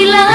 sepi bila